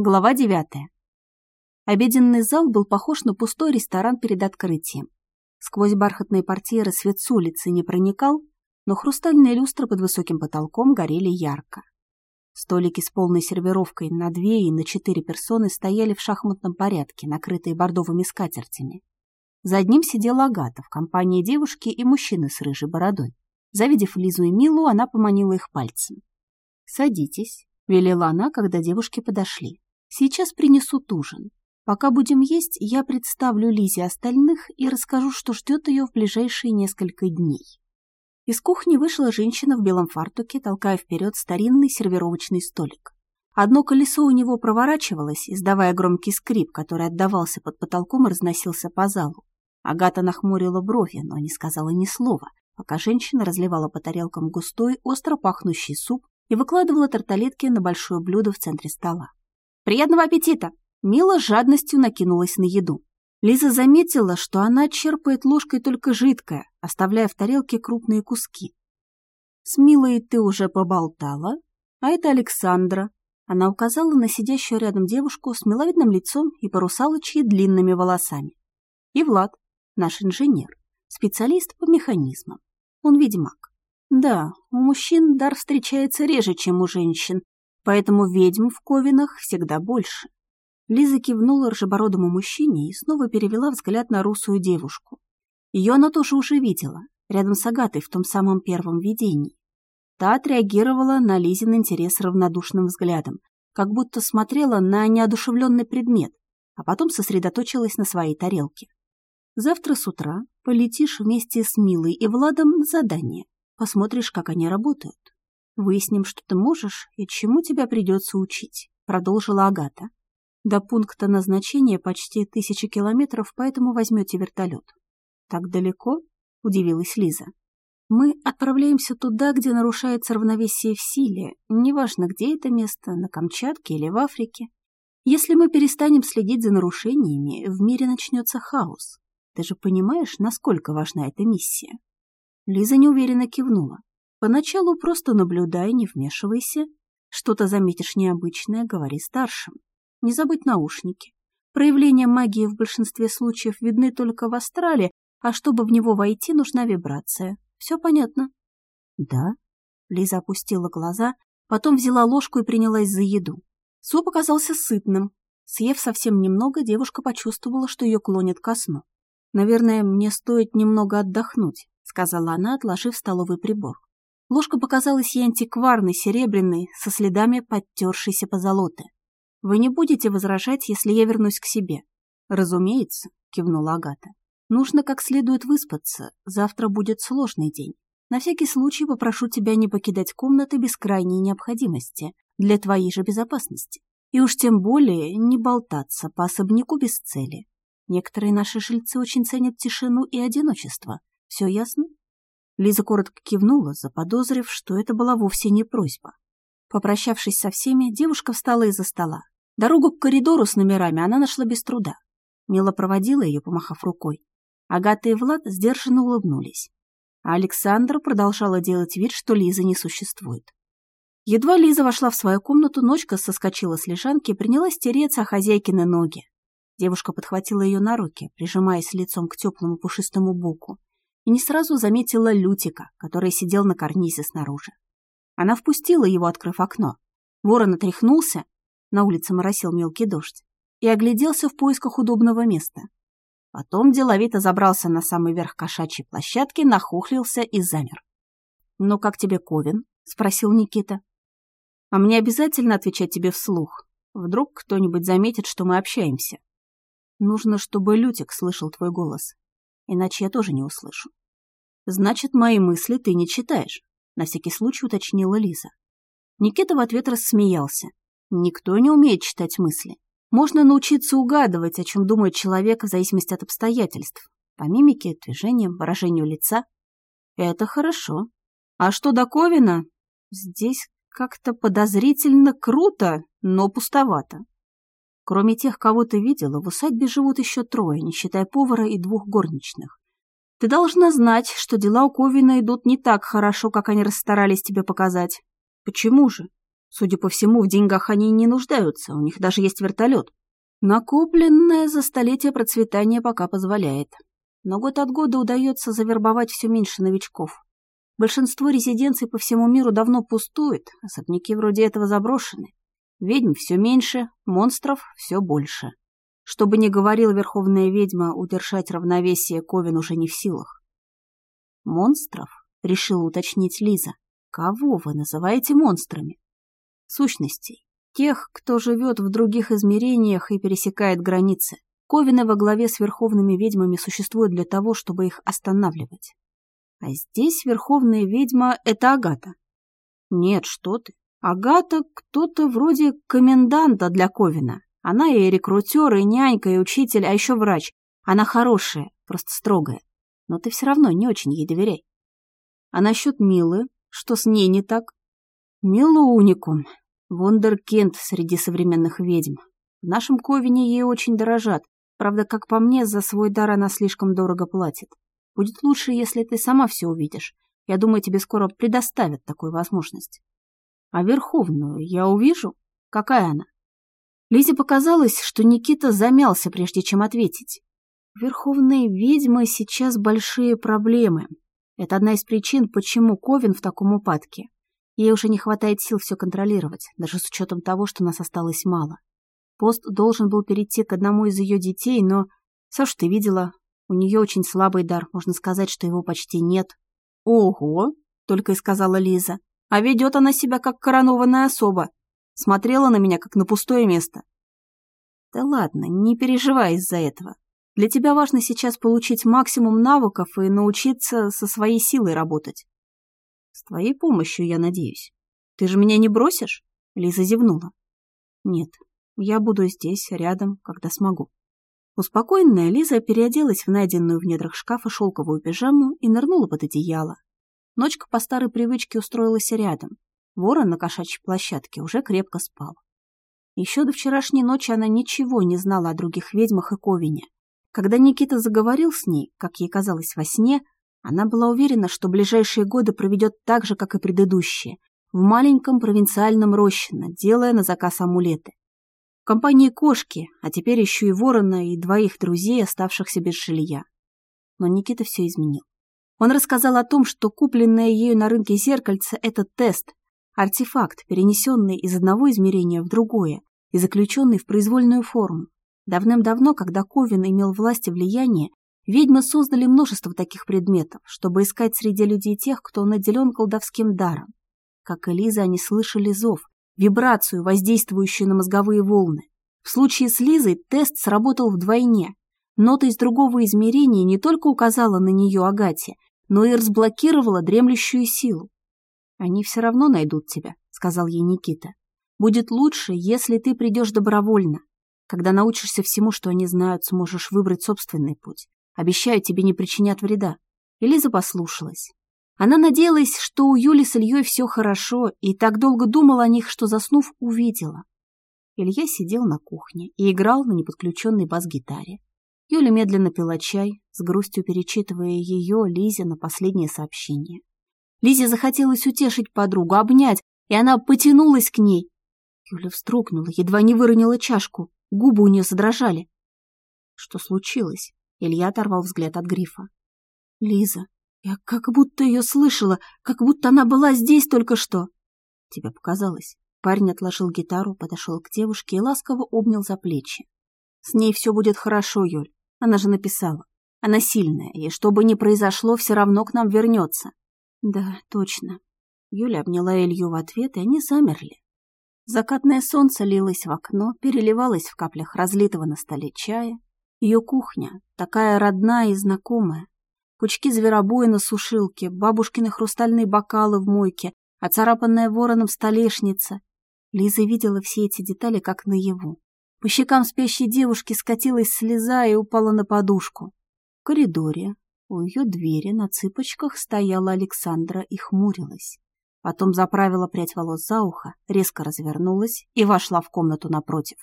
Глава девятая. Обеденный зал был похож на пустой ресторан перед открытием. Сквозь бархатные портьеры свет с улицы не проникал, но хрустальные люстры под высоким потолком горели ярко. Столики с полной сервировкой на две и на четыре персоны стояли в шахматном порядке, накрытые бордовыми скатертями. За одним сидела Агата в компании девушки и мужчины с рыжей бородой. Завидев Лизу и Милу, она поманила их пальцем. «Садитесь», — велела она, когда девушки подошли. Сейчас принесут ужин. Пока будем есть, я представлю Лизе остальных и расскажу, что ждет ее в ближайшие несколько дней. Из кухни вышла женщина в белом фартуке, толкая вперед старинный сервировочный столик. Одно колесо у него проворачивалось, издавая громкий скрип, который отдавался под потолком и разносился по залу. Агата нахмурила брови, но не сказала ни слова, пока женщина разливала по тарелкам густой, остро пахнущий суп и выкладывала тарталетки на большое блюдо в центре стола. «Приятного аппетита!» Мила жадностью накинулась на еду. Лиза заметила, что она черпает ложкой только жидкое, оставляя в тарелке крупные куски. «С Милой ты уже поболтала, а это Александра». Она указала на сидящую рядом девушку с миловидным лицом и порусалочьи длинными волосами. И Влад, наш инженер, специалист по механизмам. Он ведьмак. Да, у мужчин дар встречается реже, чем у женщин, поэтому ведьм в Ковинах всегда больше. Лиза кивнула ржебородому мужчине и снова перевела взгляд на русую девушку. Ее она тоже уже видела, рядом с Агатой в том самом первом видении. Та отреагировала на Лизин интерес равнодушным взглядом, как будто смотрела на неодушевленный предмет, а потом сосредоточилась на своей тарелке. Завтра с утра полетишь вместе с Милой и Владом на задание. Посмотришь, как они работают. Выясним, что ты можешь и чему тебя придется учить», — продолжила Агата. «До пункта назначения почти тысячи километров, поэтому возьмете вертолет». «Так далеко?» — удивилась Лиза. «Мы отправляемся туда, где нарушается равновесие в силе, неважно, где это место, на Камчатке или в Африке. Если мы перестанем следить за нарушениями, в мире начнется хаос. Ты же понимаешь, насколько важна эта миссия?» Лиза неуверенно кивнула. Поначалу просто наблюдай, не вмешивайся. Что-то заметишь необычное, говори старшим. Не забудь наушники. Проявления магии в большинстве случаев видны только в астрале, а чтобы в него войти, нужна вибрация. Все понятно? Да. Лиза опустила глаза, потом взяла ложку и принялась за еду. Суп оказался сытным. Съев совсем немного, девушка почувствовала, что ее клонит ко сну. «Наверное, мне стоит немного отдохнуть», — сказала она, отложив столовый прибор. Ложка показалась ей антикварной, серебряной, со следами подтершейся позолоты. «Вы не будете возражать, если я вернусь к себе?» «Разумеется», — кивнула Агата. «Нужно как следует выспаться. Завтра будет сложный день. На всякий случай попрошу тебя не покидать комнаты без крайней необходимости, для твоей же безопасности. И уж тем более не болтаться по особняку без цели. Некоторые наши жильцы очень ценят тишину и одиночество. Все ясно?» Лиза коротко кивнула, заподозрив, что это была вовсе не просьба. Попрощавшись со всеми, девушка встала из-за стола. Дорогу к коридору с номерами она нашла без труда. Мила проводила ее, помахав рукой. Агата и Влад сдержанно улыбнулись. А Александра продолжала делать вид, что Лиза не существует. Едва Лиза вошла в свою комнату, ночка соскочила с лежанки и принялась тереться о хозяйкины ноги. Девушка подхватила ее на руки, прижимаясь лицом к теплому пушистому боку и не сразу заметила Лютика, который сидел на карнизе снаружи. Она впустила его, открыв окно. Ворон отряхнулся, на улице моросил мелкий дождь, и огляделся в поисках удобного места. Потом деловито забрался на самый верх кошачьей площадки, нахохлился и замер. «Ну как тебе Ковин?» — спросил Никита. «А мне обязательно отвечать тебе вслух. Вдруг кто-нибудь заметит, что мы общаемся. Нужно, чтобы Лютик слышал твой голос, иначе я тоже не услышу. «Значит, мои мысли ты не читаешь», — на всякий случай уточнила Лиза. Никита в ответ рассмеялся. «Никто не умеет читать мысли. Можно научиться угадывать, о чем думает человек в зависимости от обстоятельств. По мимике, движениям, выражению лица. Это хорошо. А что до Ковина? Здесь как-то подозрительно круто, но пустовато. Кроме тех, кого ты видела, в усадьбе живут еще трое, не считая повара и двух горничных. Ты должна знать, что дела у Ковина идут не так хорошо, как они расстарались тебе показать. Почему же? Судя по всему, в деньгах они не нуждаются, у них даже есть вертолет. Накопленное за столетие процветания пока позволяет. Но год от года удается завербовать все меньше новичков. Большинство резиденций по всему миру давно пустует, особняки вроде этого заброшены. Ведьм все меньше, монстров все больше. Что бы ни говорила верховная ведьма, удержать равновесие Ковен уже не в силах. «Монстров?» — решила уточнить Лиза. «Кого вы называете монстрами?» «Сущностей. Тех, кто живет в других измерениях и пересекает границы. Ковины во главе с верховными ведьмами существуют для того, чтобы их останавливать. А здесь верховная ведьма — это Агата. Нет, что ты. Агата кто-то вроде коменданта для Ковина. Она и рекрутер, и нянька, и учитель, а еще врач. Она хорошая, просто строгая. Но ты все равно не очень ей доверяй. А насчет Милы, что с ней не так? Мила уникум, вундеркинд среди современных ведьм. В нашем Ковине ей очень дорожат. Правда, как по мне, за свой дар она слишком дорого платит. Будет лучше, если ты сама все увидишь. Я думаю, тебе скоро предоставят такую возможность. А Верховную я увижу? Какая она? Лизе показалось, что Никита замялся, прежде чем ответить. Верховные ведьмы сейчас большие проблемы. Это одна из причин, почему Ковин в таком упадке. Ей уже не хватает сил все контролировать, даже с учетом того, что нас осталось мало. Пост должен был перейти к одному из ее детей, но... Саш, ты видела, у нее очень слабый дар, можно сказать, что его почти нет. «Ого!» — только и сказала Лиза. «А ведет она себя, как коронованная особа. Смотрела на меня, как на пустое место». «Да ладно, не переживай из-за этого. Для тебя важно сейчас получить максимум навыков и научиться со своей силой работать». «С твоей помощью, я надеюсь. Ты же меня не бросишь?» Лиза зевнула. «Нет, я буду здесь, рядом, когда смогу». Успокоенная Лиза переоделась в найденную в недрах шкафа шелковую пижаму и нырнула под одеяло. Ночка по старой привычке устроилась рядом. Ворон на кошачьей площадке уже крепко спал. Еще до вчерашней ночи она ничего не знала о других ведьмах и Ковине. Когда Никита заговорил с ней, как ей казалось во сне, она была уверена, что ближайшие годы проведет так же, как и предыдущие, в маленьком провинциальном Рощино, делая на заказ амулеты компании кошки, а теперь еще и ворона и двоих друзей, оставшихся без жилья. Но Никита все изменил. Он рассказал о том, что купленное ею на рынке зеркальце – это тест, артефакт, перенесенный из одного измерения в другое и заключенный в произвольную форму. Давным-давно, когда Ковин имел власть и влияние, ведьмы создали множество таких предметов, чтобы искать среди людей тех, кто наделен колдовским даром. Как и Лиза, они слышали зов, вибрацию, воздействующую на мозговые волны. В случае с Лизой тест сработал вдвойне. Нота из другого измерения не только указала на нее Агате, но и разблокировала дремлющую силу. «Они все равно найдут тебя», — сказал ей Никита. «Будет лучше, если ты придешь добровольно. Когда научишься всему, что они знают, сможешь выбрать собственный путь. Обещаю, тебе не причинят вреда». И послушалась. Она надеялась, что у Юли с Ильей все хорошо, и так долго думала о них, что, заснув, увидела. Илья сидел на кухне и играл на неподключенной бас-гитаре. Юля медленно пила чай, с грустью перечитывая ее Лизе на последнее сообщение. Лизе захотелось утешить подругу, обнять, и она потянулась к ней. Юля вздрогнула, едва не выронила чашку, губы у нее задрожали. Что случилось? Илья оторвал взгляд от грифа. Лиза, я как будто ее слышала, как будто она была здесь только что. Тебе показалось. Парень отложил гитару, подошел к девушке и ласково обнял за плечи. С ней все будет хорошо, Юль. Она же написала. Она сильная, и что бы ни произошло, все равно к нам вернется. Да, точно. Юля обняла Илью в ответ, и они замерли. Закатное солнце лилось в окно, переливалось в каплях разлитого на столе чая. Ее кухня, такая родная и знакомая, пучки зверобоя на сушилке, бабушкины хрустальные бокалы в мойке, оцарапанная вороном столешница. Лиза видела все эти детали как наяву. По щекам спящей девушки скатилась слеза и упала на подушку. В коридоре у ее двери на цыпочках стояла Александра и хмурилась. Потом заправила прядь волос за ухо, резко развернулась и вошла в комнату напротив.